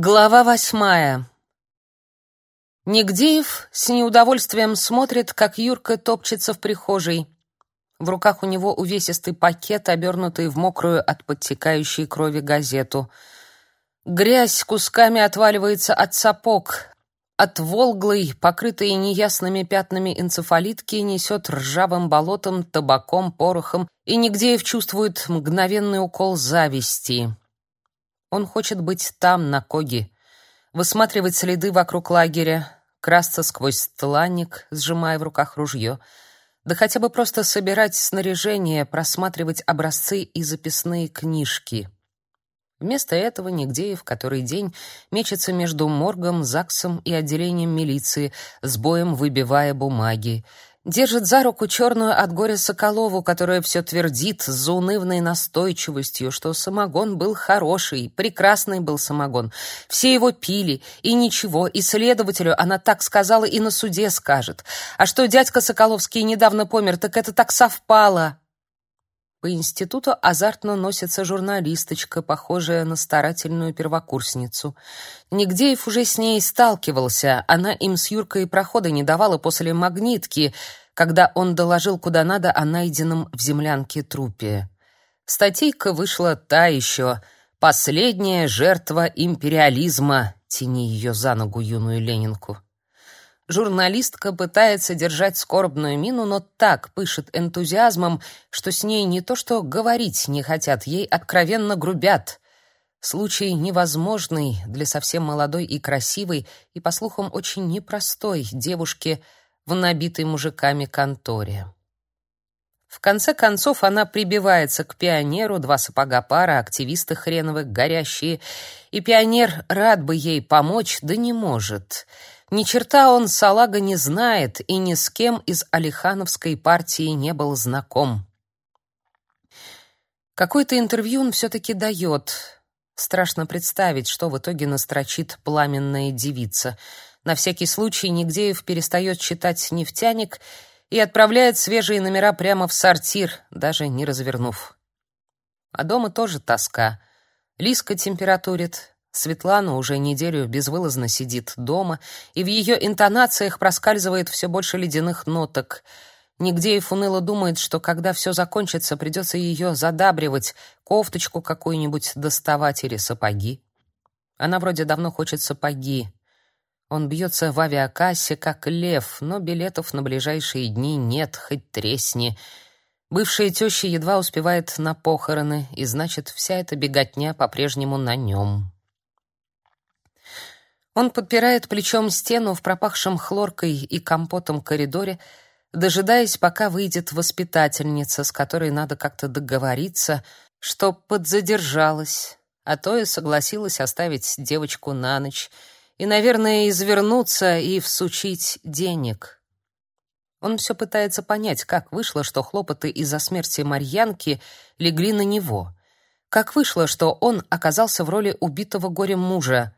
Глава восьмая. Нигдеев с неудовольствием смотрит, как Юрка топчется в прихожей. В руках у него увесистый пакет, обернутый в мокрую от подтекающей крови газету. Грязь кусками отваливается от сапог. От волглой, покрытой неясными пятнами энцефалитки, несет ржавым болотом, табаком, порохом, и Нигдеев чувствует мгновенный укол зависти. Он хочет быть там, на Коге, высматривать следы вокруг лагеря, красться сквозь тланник, сжимая в руках ружье, да хотя бы просто собирать снаряжение, просматривать образцы и записные книжки. Вместо этого Нигдеев который день мечется между моргом, ЗАГСом и отделением милиции, с боем выбивая бумаги, Держит за руку черную от горя Соколову, которая все твердит с заунывной настойчивостью, что самогон был хороший, прекрасный был самогон. Все его пили, и ничего, и следователю она так сказала и на суде скажет. А что дядька Соколовский недавно помер, так это так совпало. По институту азартно носится журналисточка, похожая на старательную первокурсницу. Нигдеев уже с ней сталкивался, она им с Юркой прохода не давала после магнитки, когда он доложил куда надо о найденном в землянке трупе. Статейка вышла та еще «Последняя жертва империализма», тяни ее за ногу юную Ленинку. Журналистка пытается держать скорбную мину, но так пышет энтузиазмом, что с ней не то что говорить не хотят, ей откровенно грубят. Случай невозможный для совсем молодой и красивой, и, по слухам, очень непростой девушки в набитой мужиками конторе. В конце концов она прибивается к пионеру, два сапога пара, активисты хреновых, горящие, и пионер рад бы ей помочь, да не может — ни черта он салага не знает и ни с кем из Алихановской партии не был знаком. Какое-то интервью он все-таки дает. Страшно представить, что в итоге настрочит пламенная девица. На всякий случай Нигдеев перестает читать «Нефтяник» и отправляет свежие номера прямо в сортир, даже не развернув. А дома тоже тоска. Лиска температурит, Светлана уже неделю безвылазно сидит дома, и в ее интонациях проскальзывает все больше ледяных ноток. Нигдеев уныло думает, что когда все закончится, придется ее задабривать, кофточку какую-нибудь доставать или сапоги. Она вроде давно хочет сапоги. Он бьется в авиакассе, как лев, но билетов на ближайшие дни нет, хоть тресни. Бывшая теща едва успевает на похороны, и значит, вся эта беготня по-прежнему на нем. Он подпирает плечом стену в пропахшем хлоркой и компотом коридоре, дожидаясь, пока выйдет воспитательница, с которой надо как-то договориться, что подзадержалась, а то и согласилась оставить девочку на ночь и, наверное, извернуться и всучить денег. Он все пытается понять, как вышло, что хлопоты из-за смерти Марьянки легли на него. Как вышло, что он оказался в роли убитого горем мужа,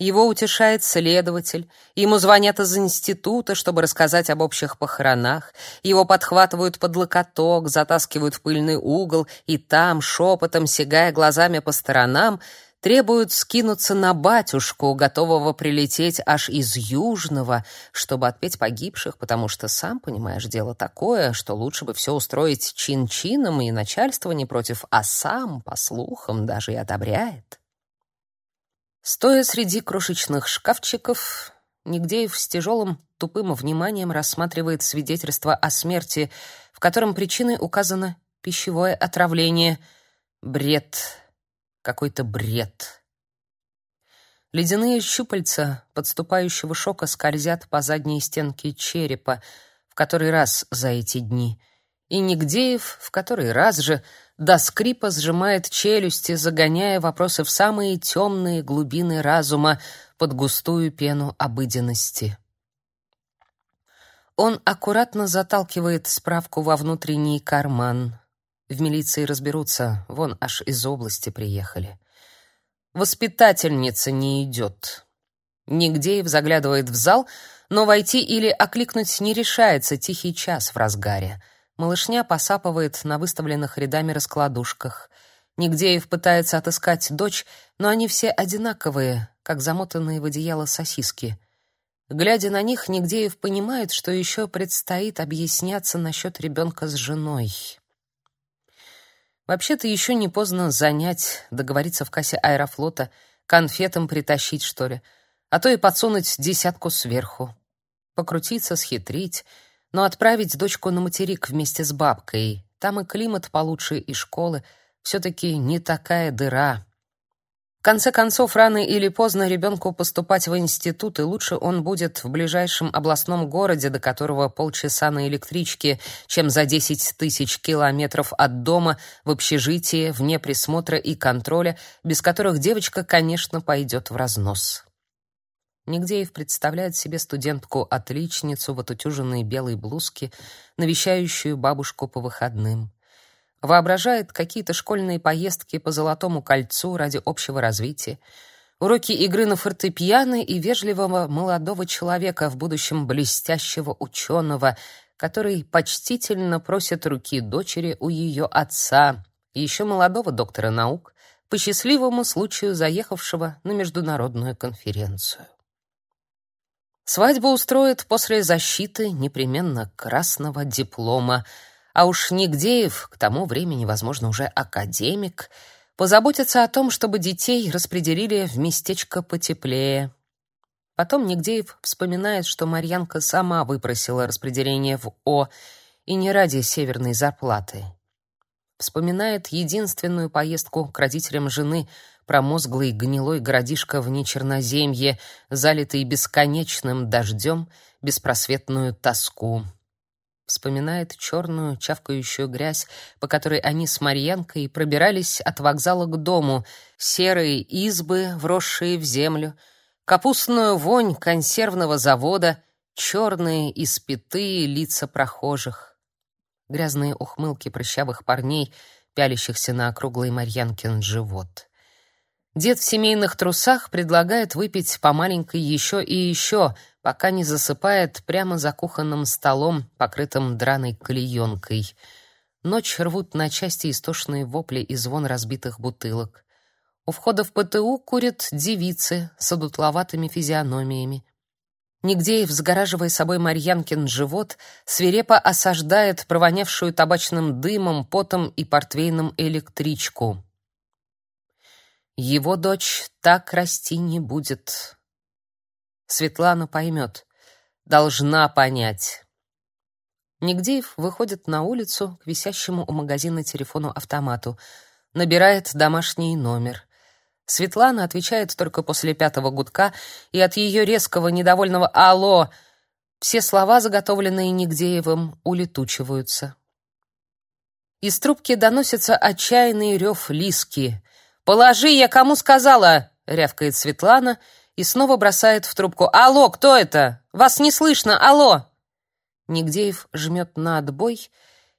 его утешает следователь, ему звонят из института, чтобы рассказать об общих похоронах, его подхватывают под локоток, затаскивают в пыльный угол и там, шепотом, сигая глазами по сторонам, требуют скинуться на батюшку, готового прилететь аж из Южного, чтобы отпеть погибших, потому что, сам понимаешь, дело такое, что лучше бы все устроить чин-чином, и начальство не против, а сам, по слухам, даже и одобряет. Стоя среди крошечных шкафчиков, Нигдеев с тяжелым, тупым вниманием рассматривает свидетельство о смерти, в котором причиной указано пищевое отравление. Бред. Какой-то бред. Ледяные щупальца подступающего шока скользят по задней стенке черепа в который раз за эти дни. И Нигдеев в который раз же до скрипа сжимает челюсти, загоняя вопросы в самые темные глубины разума под густую пену обыденности. Он аккуратно заталкивает справку во внутренний карман. В милиции разберутся, вон аж из области приехали. Воспитательница не идет. Нигдеев заглядывает в зал, но войти или окликнуть не решается тихий час в разгаре — Малышня посапывает на выставленных рядами раскладушках. Нигдеев пытается отыскать дочь, но они все одинаковые, как замотанные в одеяло сосиски. Глядя на них, Нигдеев понимает, что еще предстоит объясняться насчет ребенка с женой. Вообще-то еще не поздно занять, договориться в кассе аэрофлота, конфетам притащить, что ли, а то и подсунуть десятку сверху. Покрутиться, схитрить, но отправить дочку на материк вместе с бабкой. Там и климат получше, и школы — все-таки не такая дыра. В конце концов, рано или поздно ребенку поступать в институт, и лучше он будет в ближайшем областном городе, до которого полчаса на электричке, чем за 10 тысяч километров от дома в общежитии, вне присмотра и контроля, без которых девочка, конечно, пойдет в разнос. Нигдеев представляет себе студентку-отличницу в отутюженной белой блузке, навещающую бабушку по выходным. Воображает какие-то школьные поездки по Золотому кольцу ради общего развития, уроки игры на фортепиано и вежливого молодого человека, в будущем блестящего ученого, который почтительно просит руки дочери у ее отца, еще молодого доктора наук, по счастливому случаю заехавшего на международную конференцию. Свадьбу устроят после защиты непременно красного диплома — а уж Нигдеев, к тому времени, возможно, уже академик, позаботится о том, чтобы детей распределили в местечко потеплее. Потом Нигдеев вспоминает, что Марьянка сама выпросила распределение в О и не ради северной зарплаты. Вспоминает единственную поездку к родителям жены, промозглый гнилой городишко в Нечерноземье, залитый бесконечным дождем, беспросветную тоску вспоминает черную чавкающую грязь, по которой они с Марьянкой пробирались от вокзала к дому, серые избы, вросшие в землю, капустную вонь консервного завода, черные испитые лица прохожих, грязные ухмылки прыщавых парней, пялящихся на округлый Марьянкин живот. Дед в семейных трусах предлагает выпить по маленькой еще и еще, пока не засыпает прямо за кухонным столом, покрытым драной клеенкой. Ночь рвут на части истошные вопли и звон разбитых бутылок. У входа в ПТУ курят девицы с одутловатыми физиономиями. Нигдеев, сгораживая собой Марьянкин живот, свирепо осаждает провонявшую табачным дымом, потом и портвейном электричку. Его дочь так расти не будет. Светлана поймет. Должна понять. Нигдеев выходит на улицу к висящему у магазина телефону-автомату. Набирает домашний номер. Светлана отвечает только после пятого гудка, и от ее резкого недовольного «Алло!» все слова, заготовленные Нигдеевым, улетучиваются. Из трубки доносится отчаянный рев Лиски. «Положи, я кому сказала!» — рявкает Светлана — и снова бросает в трубку. «Алло, кто это? Вас не слышно! Алло!» Нигдеев жмет на отбой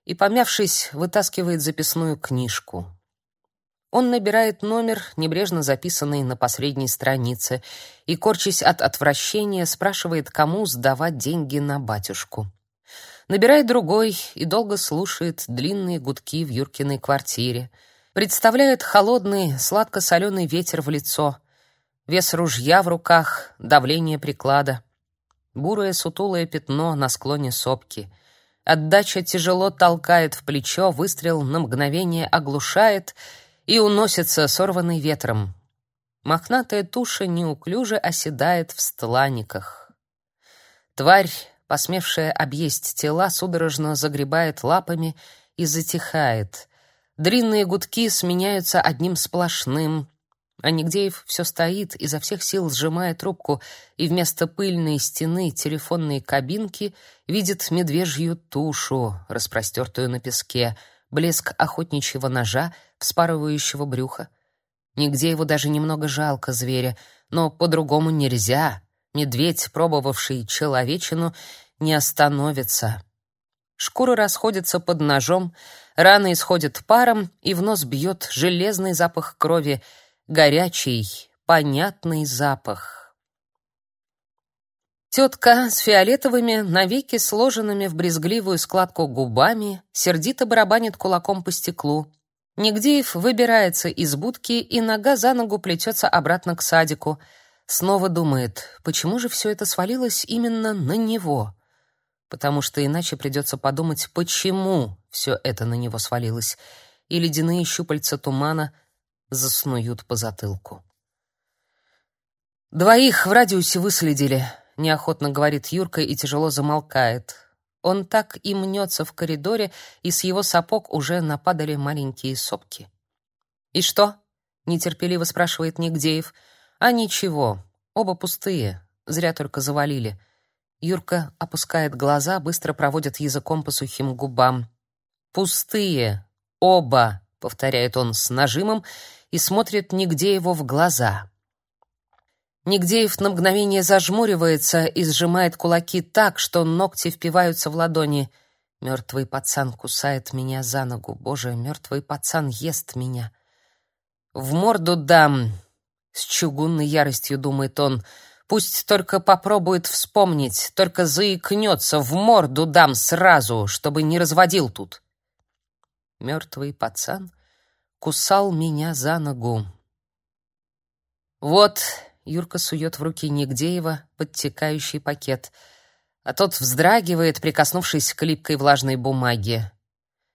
и, помявшись, вытаскивает записную книжку. Он набирает номер, небрежно записанный на последней странице, и, корчась от отвращения, спрашивает, кому сдавать деньги на батюшку. Набирает другой и долго слушает длинные гудки в Юркиной квартире. Представляет холодный, сладко-соленый ветер в лицо — Вес ружья в руках, давление приклада. Бурое сутулое пятно на склоне сопки. Отдача тяжело толкает в плечо, выстрел на мгновение оглушает и уносится сорванный ветром. Мохнатая туша неуклюже оседает в стланниках. Тварь, посмевшая объесть тела, судорожно загребает лапами и затихает. Длинные гудки сменяются одним сплошным — а Нигдеев все стоит, изо всех сил сжимая трубку, и вместо пыльной стены телефонной кабинки видит медвежью тушу, распростертую на песке, блеск охотничьего ножа, вспарывающего брюхо. Нигдееву даже немного жалко зверя, но по-другому нельзя. Медведь, пробовавший человечину, не остановится. Шкура расходится под ножом, раны исходят паром, и в нос бьет железный запах крови — горячий, понятный запах. Тетка с фиолетовыми, навеки сложенными в брезгливую складку губами, сердито барабанит кулаком по стеклу. Нигдеев выбирается из будки и нога за ногу плетется обратно к садику. Снова думает, почему же все это свалилось именно на него? Потому что иначе придется подумать, почему все это на него свалилось, и ледяные щупальца тумана заснуют по затылку. «Двоих в радиусе выследили», — неохотно говорит Юрка и тяжело замолкает. Он так и мнется в коридоре, и с его сапог уже нападали маленькие сопки. «И что?» — нетерпеливо спрашивает Нигдеев. «А ничего, оба пустые, зря только завалили». Юрка опускает глаза, быстро проводит языком по сухим губам. «Пустые, оба!» — повторяет он с нажимом и смотрит Нигдееву в глаза. Нигдеев на мгновение зажмуривается и сжимает кулаки так, что ногти впиваются в ладони. Мертвый пацан кусает меня за ногу. Боже, мертвый пацан ест меня. В морду дам. С чугунной яростью думает он. Пусть только попробует вспомнить, только заикнется, в морду дам сразу, чтобы не разводил тут. Мертвый пацан кусал меня за ногу. Вот Юрка сует в руки Нигдеева подтекающий пакет, а тот вздрагивает, прикоснувшись к липкой влажной бумаге.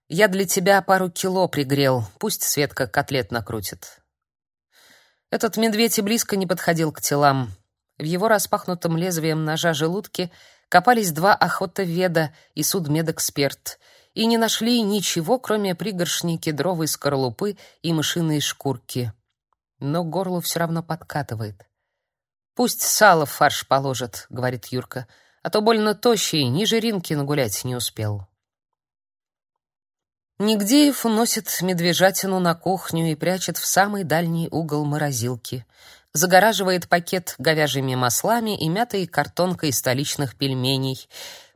«Я для тебя пару кило пригрел, пусть Светка котлет накрутит». Этот медведь и близко не подходил к телам. В его распахнутом лезвием ножа желудке копались два охотоведа и судмедэксперт и не нашли ничего, кроме пригоршни кедровой скорлупы и мышиной шкурки. Но горло все равно подкатывает. Пусть сало в фарш положит, говорит Юрка, а то больно тощий, ни жиринки нагулять не успел. Нигдеев уносит медвежатину на кухню и прячет в самый дальний угол морозилки. Загораживает пакет говяжьими маслами и мятой картонкой столичных пельменей.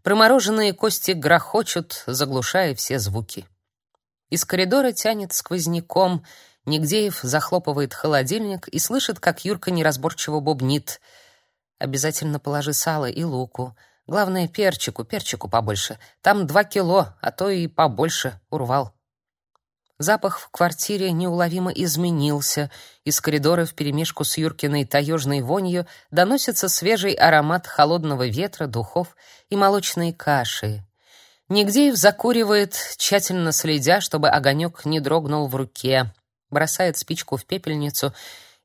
Промороженные кости грохочут, заглушая все звуки. Из коридора тянет сквозняком — Нигдеев захлопывает холодильник и слышит, как Юрка неразборчиво бубнит. «Обязательно положи сало и луку. Главное, перчику, перчику побольше. Там два кило, а то и побольше, урвал». Запах в квартире неуловимо изменился. Из коридора вперемешку с Юркиной таежной вонью доносится свежий аромат холодного ветра, духов и молочной каши. Нигдеев закуривает, тщательно следя, чтобы огонек не дрогнул в руке бросает спичку в пепельницу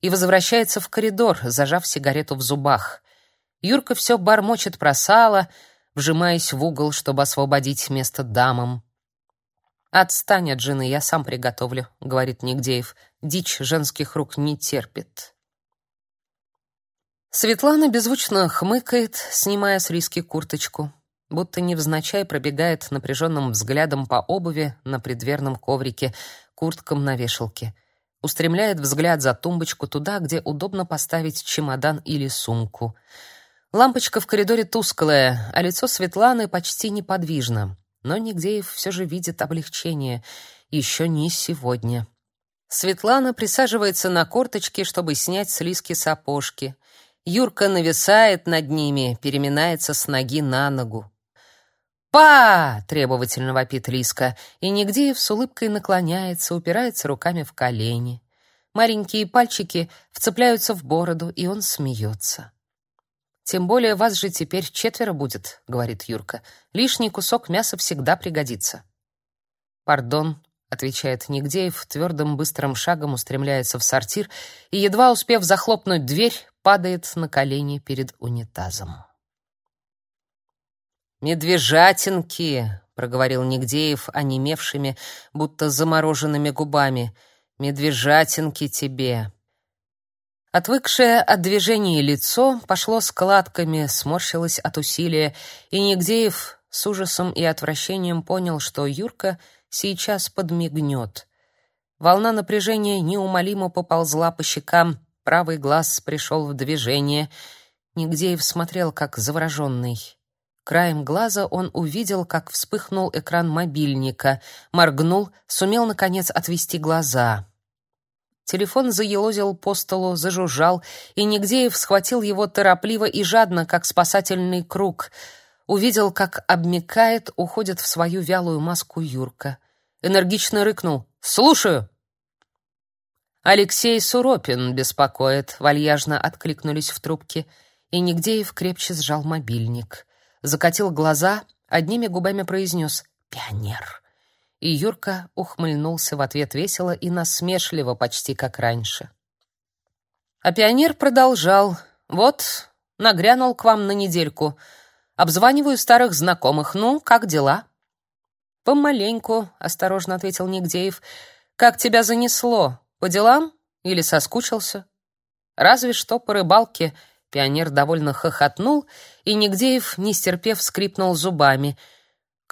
и возвращается в коридор, зажав сигарету в зубах. Юрка все бормочет про сало, вжимаясь в угол, чтобы освободить место дамам. «Отстань от жены, я сам приготовлю», — говорит Нигдеев. «Дичь женских рук не терпит». Светлана беззвучно хмыкает, снимая с риски курточку, будто невзначай пробегает напряженным взглядом по обуви на предверном коврике, курткам на вешалке. Устремляет взгляд за тумбочку туда, где удобно поставить чемодан или сумку. Лампочка в коридоре тусклая, а лицо Светланы почти неподвижно. Но Нигдеев все же видит облегчение. Еще не сегодня. Светлана присаживается на корточки, чтобы снять с Лиски сапожки. Юрка нависает над ними, переминается с ноги на ногу. «Па!» — требовательно вопит Лиска, и Нигдеев с улыбкой наклоняется, упирается руками в колени. Маленькие пальчики вцепляются в бороду, и он смеется. «Тем более вас же теперь четверо будет», — говорит Юрка. «Лишний кусок мяса всегда пригодится». «Пардон», — отвечает Нигдеев, твердым быстрым шагом устремляется в сортир и, едва успев захлопнуть дверь, падает на колени перед унитазом. «Медвежатинки!» — проговорил Нигдеев онемевшими, будто замороженными губами. «Медвежатинки тебе!» Отвыкшее от движения лицо пошло складками, сморщилось от усилия, и Нигдеев с ужасом и отвращением понял, что Юрка сейчас подмигнет. Волна напряжения неумолимо поползла по щекам, правый глаз пришел в движение. Нигдеев смотрел, как завороженный. Краем глаза он увидел, как вспыхнул экран мобильника, моргнул, сумел наконец отвести глаза. Телефон заелозил по столу, зажужжал, и Нигдеев схватил его торопливо и жадно, как спасательный круг. Увидел, как обмякает, уходит в свою вялую маску Юрка. Энергично рыкнул: "Слушаю". Алексей Суропин беспокоит, вальяжно откликнулись в трубке, и Нигдеев крепче сжал мобильник. Закатил глаза, одними губами произнес «Пионер». И Юрка ухмыльнулся в ответ весело и насмешливо, почти как раньше. А пионер продолжал. «Вот, нагрянул к вам на недельку. Обзваниваю старых знакомых. Ну, как дела?» «Помаленьку», — осторожно ответил Нигдеев. «Как тебя занесло? По делам? Или соскучился?» «Разве что по рыбалке», — пионер довольно хохотнул, и Нигдеев, не стерпев, скрипнул зубами.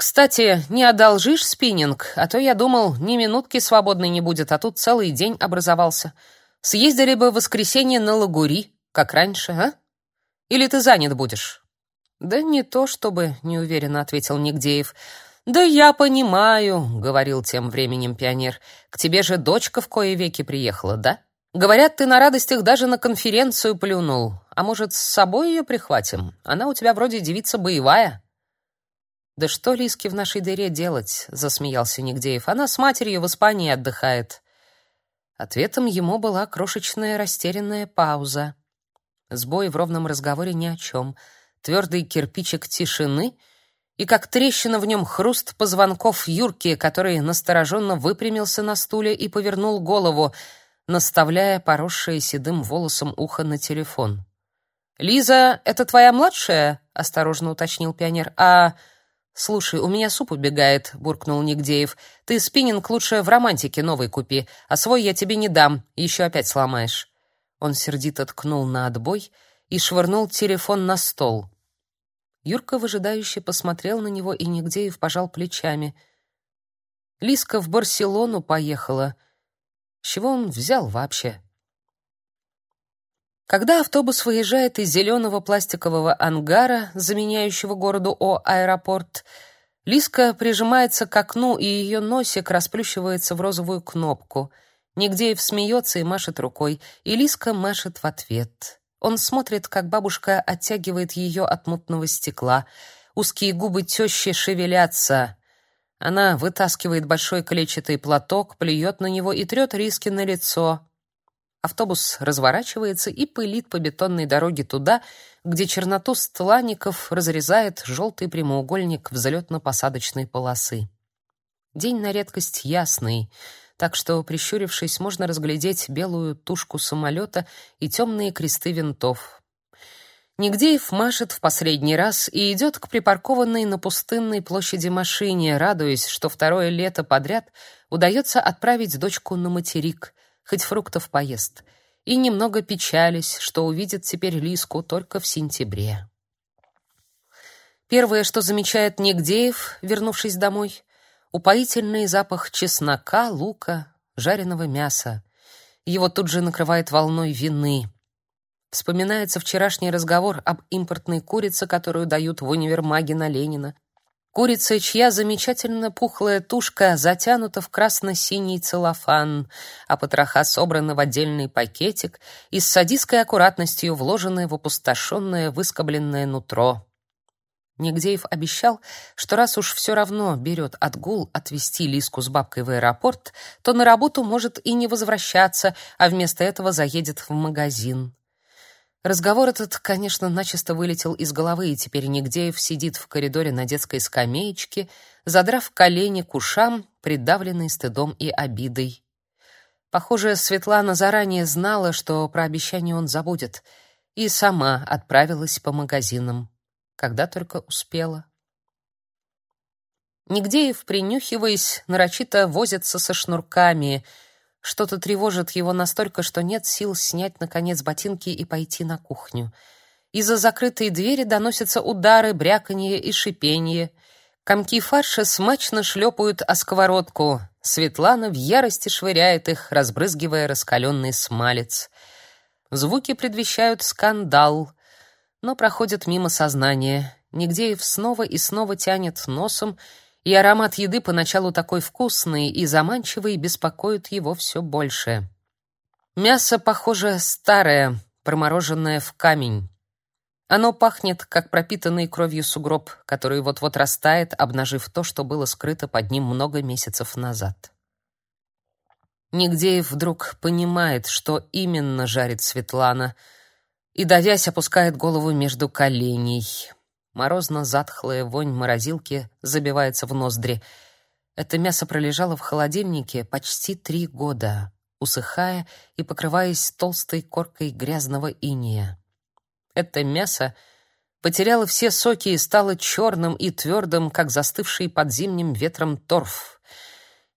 «Кстати, не одолжишь спиннинг? А то я думал, ни минутки свободной не будет, а тут целый день образовался. Съездили бы в воскресенье на Лагури, как раньше, а? Или ты занят будешь?» «Да не то чтобы», — неуверенно ответил Нигдеев. «Да я понимаю», — говорил тем временем пионер. «К тебе же дочка в кое веки приехала, да? Говорят, ты на радостях даже на конференцию плюнул. А может, с собой ее прихватим? Она у тебя вроде девица боевая». «Да что Лиске в нашей дыре делать?» — засмеялся Нигдеев. «Она с матерью в Испании отдыхает». Ответом ему была крошечная растерянная пауза. Сбой в ровном разговоре ни о чем. Твердый кирпичик тишины — и как трещина в нем хруст позвонков Юрки, который настороженно выпрямился на стуле и повернул голову, наставляя поросшее седым волосом ухо на телефон. «Лиза, это твоя младшая?» — осторожно уточнил пионер. «А...» «Слушай, у меня суп убегает», — буркнул Нигдеев. «Ты спиннинг лучше в романтике новый купи, а свой я тебе не дам, еще опять сломаешь». Он сердито ткнул на отбой и швырнул телефон на стол. Юрка выжидающе посмотрел на него, и Нигдеев пожал плечами. Лиска в Барселону поехала. С чего он взял вообще? Когда автобус выезжает из зеленого пластикового ангара, заменяющего городу О аэропорт, Лиска прижимается к окну, и ее носик расплющивается в розовую кнопку. Нигдеев смеется и машет рукой, и Лиска машет в ответ. Он смотрит, как бабушка оттягивает ее от мутного стекла. Узкие губы тещи шевелятся. Она вытаскивает большой клетчатый платок, плюет на него и трет риски на лицо. Автобус разворачивается и пылит по бетонной дороге туда, где черноту стланников разрезает желтый прямоугольник взлетно-посадочной полосы. День на редкость ясный — так что, прищурившись, можно разглядеть белую тушку самолета и темные кресты винтов. Нигдеев машет в последний раз и идет к припаркованной на пустынной площади машине, радуясь, что второе лето подряд удается отправить дочку на материк, хоть фруктов поест, и немного печались, что увидит теперь Лиску только в сентябре. Первое, что замечает Нигдеев, вернувшись домой, упоительный запах чеснока, лука, жареного мяса. Его тут же накрывает волной вины. Вспоминается вчерашний разговор об импортной курице, которую дают в универмаге на Ленина. Курица, чья замечательно пухлая тушка затянута в красно-синий целлофан, а потроха собраны в отдельный пакетик и с садистской аккуратностью вложены в опустошенное выскобленное нутро. Нигдеев обещал, что раз уж все равно берет отгул отвезти Лиску с бабкой в аэропорт, то на работу может и не возвращаться, а вместо этого заедет в магазин. Разговор этот, конечно, начисто вылетел из головы, и теперь Нигдеев сидит в коридоре на детской скамеечке, задрав колени к ушам, придавленный стыдом и обидой. Похоже, Светлана заранее знала, что про обещание он забудет, и сама отправилась по магазинам когда только успела. Нигдеев, принюхиваясь, нарочито возится со шнурками. Что-то тревожит его настолько, что нет сил снять, наконец, ботинки и пойти на кухню. Из-за закрытой двери доносятся удары, бряканье и шипение. Комки фарша смачно шлепают о сковородку. Светлана в ярости швыряет их, разбрызгивая раскаленный смалец. Звуки предвещают скандал но проходят мимо сознания. Нигдеев снова и снова тянет носом, и аромат еды поначалу такой вкусный и заманчивый беспокоит его все больше. Мясо, похоже, старое, промороженное в камень. Оно пахнет, как пропитанный кровью сугроб, который вот-вот растает, обнажив то, что было скрыто под ним много месяцев назад. Нигдеев вдруг понимает, что именно жарит Светлана, и, давясь, опускает голову между коленей. Морозно-затхлая вонь морозилки забивается в ноздри. Это мясо пролежало в холодильнике почти три года, усыхая и покрываясь толстой коркой грязного инея. Это мясо потеряло все соки и стало черным и твердым, как застывший под зимним ветром торф.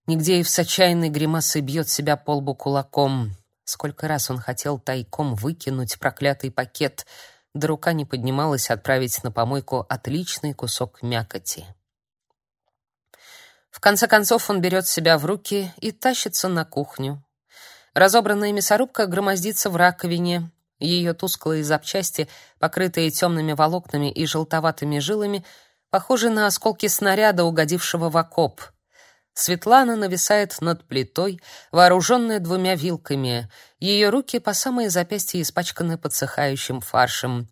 Нигде и в отчаянной гримасой бьет себя по лбу кулаком. Сколько раз он хотел тайком выкинуть проклятый пакет — да рука не поднималась отправить на помойку отличный кусок мякоти. В конце концов он берет себя в руки и тащится на кухню. Разобранная мясорубка громоздится в раковине. Ее тусклые запчасти, покрытые темными волокнами и желтоватыми жилами, похожи на осколки снаряда, угодившего в окоп — Светлана нависает над плитой, вооруженная двумя вилками. Ее руки по самые запястья испачканы подсыхающим фаршем.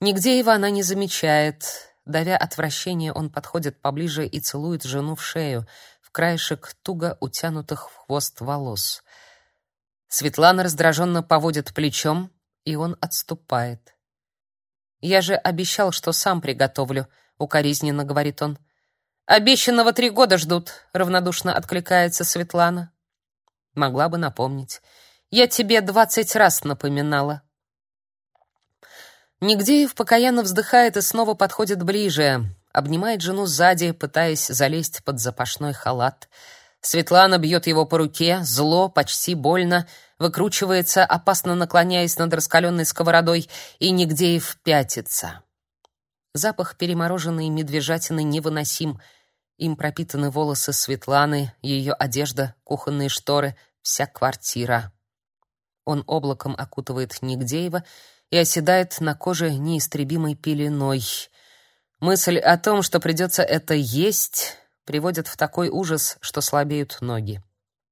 Нигде его она не замечает. Давя отвращение, он подходит поближе и целует жену в шею, в краешек туго утянутых в хвост волос. Светлана раздраженно поводит плечом, и он отступает. «Я же обещал, что сам приготовлю», — укоризненно говорит он. Обещанного три года ждут, равнодушно откликается Светлана. Могла бы напомнить. Я тебе двадцать раз напоминала. Нигдеев покаянно вздыхает и снова подходит ближе, обнимает жену сзади, пытаясь залезть под запашной халат. Светлана бьет его по руке, зло, почти больно, выкручивается, опасно наклоняясь над раскаленной сковородой, и Нигдеев пятится. Запах перемороженной медвежатины невыносим — им пропитаны волосы Светланы, ее одежда, кухонные шторы, вся квартира. Он облаком окутывает Нигдеева и оседает на коже неистребимой пеленой. Мысль о том, что придется это есть, приводит в такой ужас, что слабеют ноги.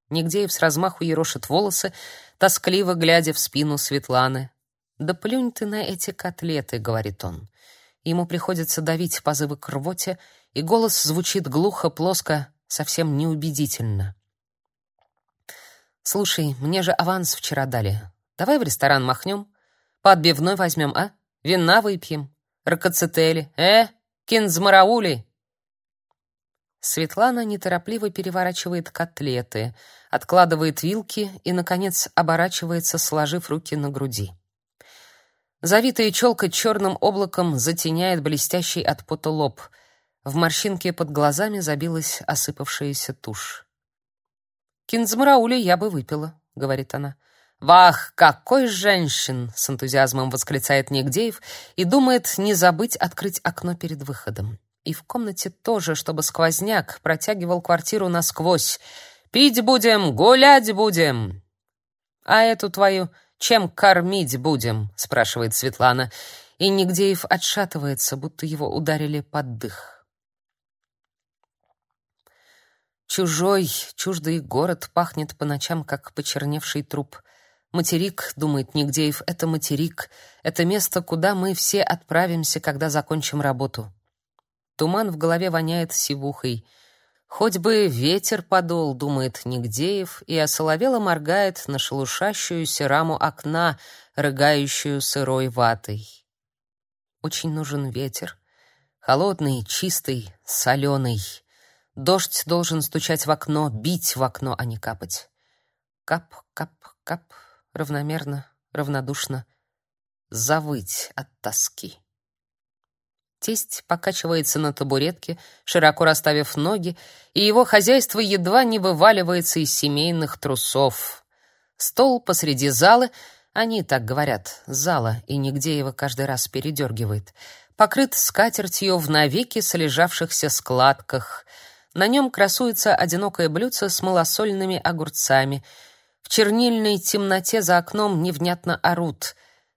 Нигдеев с размаху ерошит волосы, тоскливо глядя в спину Светланы. «Да плюнь ты на эти котлеты», — говорит он. Ему приходится давить позывы к рвоте, и голос звучит глухо, плоско, совсем неубедительно. «Слушай, мне же аванс вчера дали. Давай в ресторан махнем? По отбивной возьмем, а? Вина выпьем? Ракоцетели? Э? Кинзмараули?» Светлана неторопливо переворачивает котлеты, откладывает вилки и, наконец, оборачивается, сложив руки на груди. Завитая челка черным облаком затеняет блестящий от пота лоб — в морщинке под глазами забилась осыпавшаяся тушь. «Кинзмараули я бы выпила», — говорит она. «Вах, какой женщин!» — с энтузиазмом восклицает Нигдеев и думает не забыть открыть окно перед выходом. И в комнате тоже, чтобы сквозняк протягивал квартиру насквозь. «Пить будем, гулять будем!» «А эту твою чем кормить будем?» — спрашивает Светлана. И Нигдеев отшатывается, будто его ударили под дых. Чужой, чуждый город пахнет по ночам, как почерневший труп. Материк, думает Нигдеев, это материк, это место, куда мы все отправимся, когда закончим работу. Туман в голове воняет сивухой. Хоть бы ветер подул, думает Нигдеев, и осоловело моргает на шелушащуюся раму окна, рыгающую сырой ватой. Очень нужен ветер. Холодный, чистый, соленый. Дождь должен стучать в окно, бить в окно, а не капать. Кап, кап, кап, равномерно, равнодушно. Завыть от тоски. Тесть покачивается на табуретке, широко расставив ноги, и его хозяйство едва не вываливается из семейных трусов. Стол посреди залы, они так говорят, зала, и нигде его каждый раз передергивает, покрыт скатертью в навеки слежавшихся складках — на нем красуется одинокое блюдце с малосольными огурцами. В чернильной темноте за окном невнятно орут.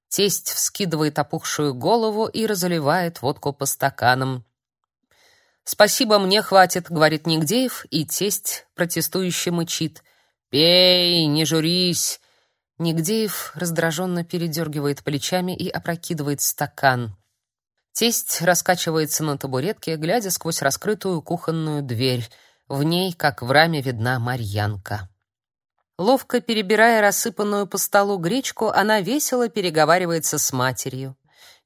Тесть вскидывает опухшую голову и разливает водку по стаканам. «Спасибо, мне хватит», — говорит Нигдеев, и тесть протестующе мычит. «Пей, не журись!» Нигдеев раздраженно передергивает плечами и опрокидывает стакан. Тесть раскачивается на табуретке, глядя сквозь раскрытую кухонную дверь. В ней, как в раме, видна Марьянка. Ловко перебирая рассыпанную по столу гречку, она весело переговаривается с матерью.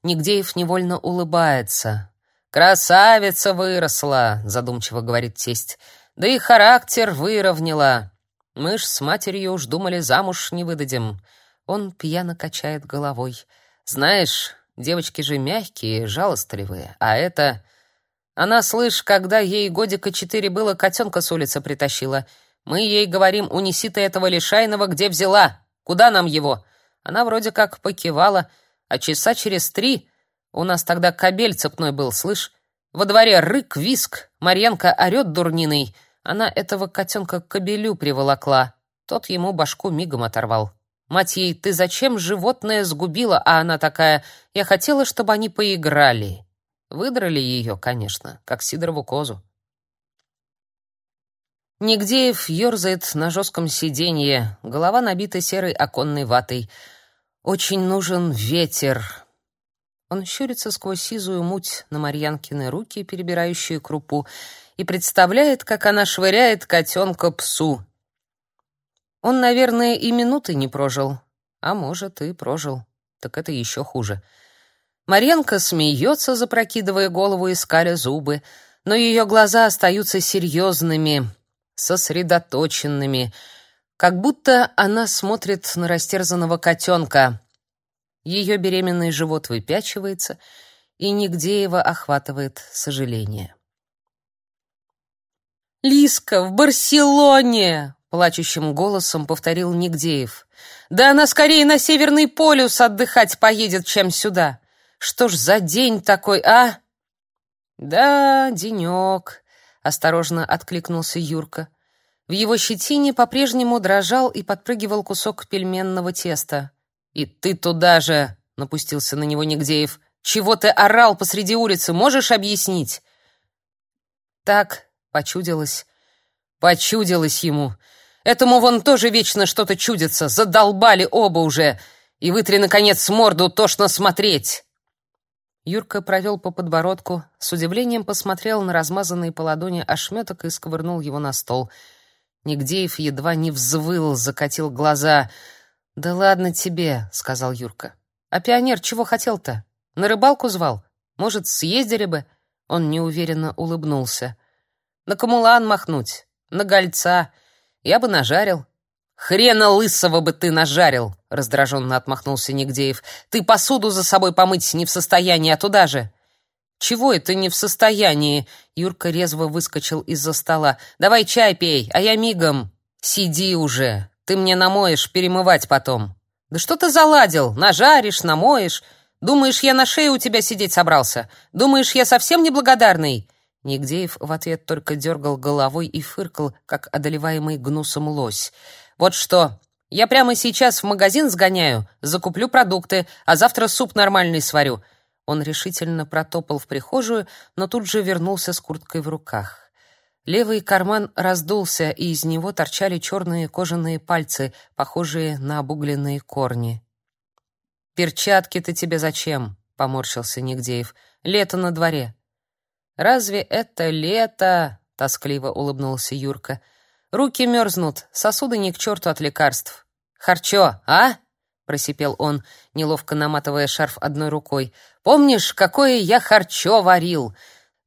Нигдеев невольно улыбается. «Красавица выросла», — задумчиво говорит тесть. «Да и характер выровняла. Мы ж с матерью уж думали, замуж не выдадим». Он пьяно качает головой. «Знаешь, девочки же мягкие, жалостливые, а это...» Она, слышь, когда ей годика четыре было, котенка с улицы притащила. Мы ей говорим, унеси ты этого лишайного, где взяла? Куда нам его? Она вроде как покивала, а часа через три... У нас тогда кобель цепной был, слышь? Во дворе рык, виск, Марьянка орёт дурниной. Она этого котенка к кобелю приволокла. Тот ему башку мигом оторвал. Мать ей, ты зачем животное сгубила? А она такая, я хотела, чтобы они поиграли. Выдрали ее, конечно, как Сидорову козу. Нигдеев ерзает на жестком сиденье, голова набита серой оконной ватой. Очень нужен ветер. Он щурится сквозь сизую муть на Марьянкины руки, перебирающие крупу, и представляет, как она швыряет котенка псу. Он, наверное, и минуты не прожил, а может, и прожил. Так это еще хуже. Марьянка смеется, запрокидывая голову и скаля зубы, но ее глаза остаются серьезными, сосредоточенными, как будто она смотрит на растерзанного котенка. Ее беременный живот выпячивается, и Нигдеева охватывает сожаление. «Лиска в Барселоне!» — плачущим голосом повторил Нигдеев. «Да она скорее на Северный полюс отдыхать поедет, чем сюда. Что ж за день такой, а?» «Да, денек», осторожно откликнулся Юрка. В его щетине по-прежнему дрожал и подпрыгивал кусок пельменного теста. И ты туда же, напустился на него Нигдеев. Чего ты орал посреди улицы, можешь объяснить? Так почудилось. Почудилось ему. Этому вон тоже вечно что-то чудится. Задолбали оба уже. И вытри наконец морду, тошно смотреть. Юрка провел по подбородку, с удивлением посмотрел на размазанные по ладони ошметок и сковырнул его на стол. Нигдеев едва не взвыл, закатил глаза. «Да ладно тебе», — сказал Юрка. «А пионер чего хотел-то? На рыбалку звал? Может, съездили бы?» Он неуверенно улыбнулся. «На камулан махнуть, на гольца. Я бы нажарил. «Хрена лысого бы ты нажарил!» — раздраженно отмахнулся Нигдеев. «Ты посуду за собой помыть не в состоянии, а туда же!» «Чего это не в состоянии?» Юрка резво выскочил из-за стола. «Давай чай пей, а я мигом!» «Сиди уже! Ты мне намоешь, перемывать потом!» «Да что ты заладил? Нажаришь, намоешь! Думаешь, я на шее у тебя сидеть собрался? Думаешь, я совсем неблагодарный?» Нигдеев в ответ только дергал головой и фыркал, как одолеваемый гнусом лось. Вот что, я прямо сейчас в магазин сгоняю, закуплю продукты, а завтра суп нормальный сварю. Он решительно протопал в прихожую, но тут же вернулся с курткой в руках. Левый карман раздулся, и из него торчали черные кожаные пальцы, похожие на обугленные корни. «Перчатки-то тебе зачем?» — поморщился Нигдеев. «Лето на дворе». «Разве это лето?» — тоскливо улыбнулся Юрка. Руки мерзнут, сосуды ни к черту от лекарств. Харчо, а? просипел он, неловко наматывая шарф одной рукой. Помнишь, какое я харчо варил?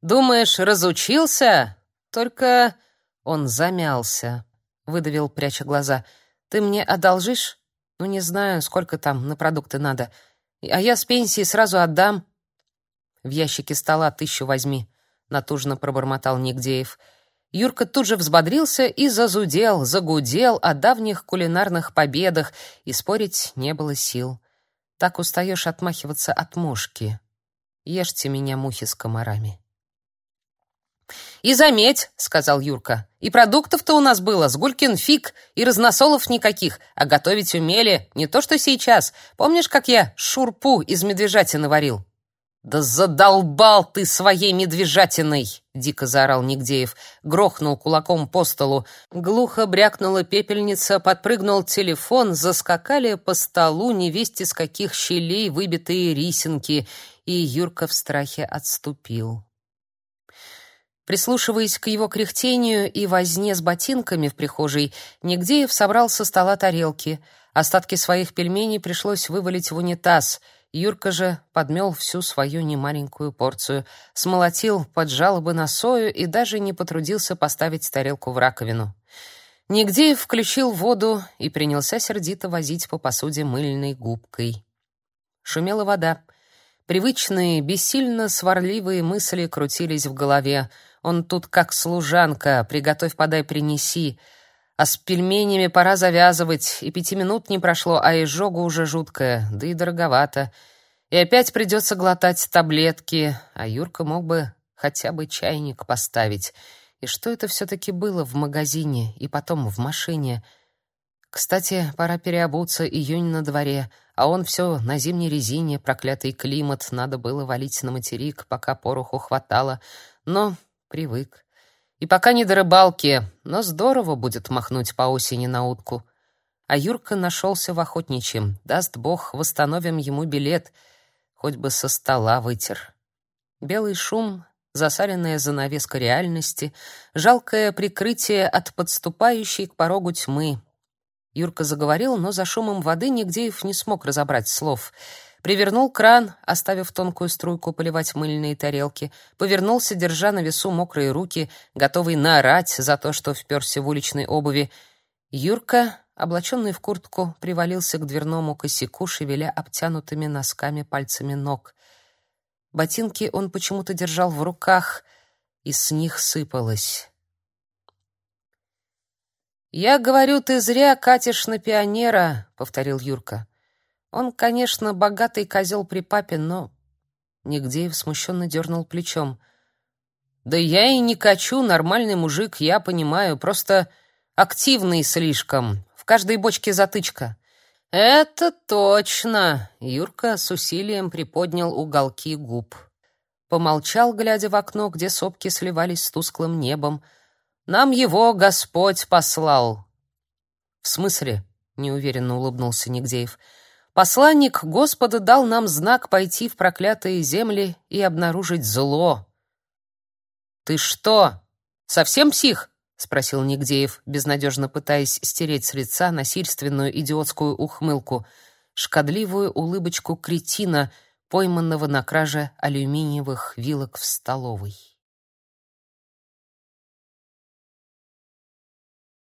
Думаешь, разучился? Только он замялся, выдавил, пряча глаза. Ты мне одолжишь? Ну не знаю, сколько там на продукты надо. А я с пенсии сразу отдам. В ящике стола тысячу возьми, натужно пробормотал Нигдеев. Юрка тут же взбодрился и зазудел, загудел о давних кулинарных победах, и спорить не было сил. Так устаешь отмахиваться от мушки. Ешьте меня, мухи с комарами. «И заметь», — сказал Юрка, — «и продуктов-то у нас было, с гулькин фиг, и разносолов никаких, а готовить умели, не то что сейчас. Помнишь, как я шурпу из медвежатины варил?» «Да задолбал ты своей медвежатиной!» — дико заорал Нигдеев. Грохнул кулаком по столу. Глухо брякнула пепельница, подпрыгнул телефон, заскакали по столу невесть из каких щелей выбитые рисинки, и Юрка в страхе отступил. Прислушиваясь к его кряхтению и возне с ботинками в прихожей, Нигдеев собрал со стола тарелки. Остатки своих пельменей пришлось вывалить в унитаз. Юрка же подмел всю свою немаленькую порцию, смолотил под жалобы на сою и даже не потрудился поставить тарелку в раковину. Нигдеев включил воду и принялся сердито возить по посуде мыльной губкой. Шумела вода. Привычные, бессильно сварливые мысли крутились в голове. Он тут как служанка, приготовь, подай, принеси. А с пельменями пора завязывать, и пяти минут не прошло, а изжога уже жуткая, да и дороговато. И опять придется глотать таблетки, а Юрка мог бы хотя бы чайник поставить. И что это все-таки было в магазине и потом в машине? Кстати, пора переобуться, июнь на дворе, а он все на зимней резине, проклятый климат, надо было валить на материк, пока пороху хватало. Но привык. И пока не до рыбалки, но здорово будет махнуть по осени на утку. А Юрка нашелся в охотничьем. Даст бог, восстановим ему билет. Хоть бы со стола вытер. Белый шум, засаленная занавеска реальности, жалкое прикрытие от подступающей к порогу тьмы. Юрка заговорил, но за шумом воды Нигдеев не смог разобрать слов — Привернул кран, оставив тонкую струйку поливать мыльные тарелки, повернулся, держа на весу мокрые руки, готовый наорать за то, что вперся в уличной обуви. Юрка, облаченный в куртку, привалился к дверному косяку, шевеля обтянутыми носками пальцами ног. Ботинки он почему-то держал в руках, и с них сыпалось. «Я говорю, ты зря катишь на пионера», — повторил Юрка. Он, конечно, богатый козел при папе, но... Нигдеев смущенно дернул плечом. «Да я и не качу, нормальный мужик, я понимаю, просто активный слишком. В каждой бочке затычка». «Это точно!» — Юрка с усилием приподнял уголки губ. Помолчал, глядя в окно, где сопки сливались с тусклым небом. «Нам его Господь послал!» «В смысле?» — неуверенно улыбнулся Нигдеев. Посланник Господа дал нам знак пойти в проклятые земли и обнаружить зло. Ты что, совсем псих? спросил Нигдеев, безнадежно пытаясь стереть с лица насильственную идиотскую ухмылку, шкодливую улыбочку кретина, пойманного на краже алюминиевых вилок в столовой.